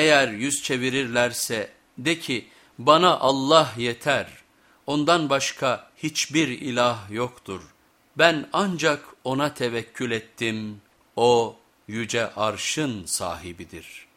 Eğer yüz çevirirlerse de ki bana Allah yeter, ondan başka hiçbir ilah yoktur. Ben ancak ona tevekkül ettim, o yüce arşın sahibidir.''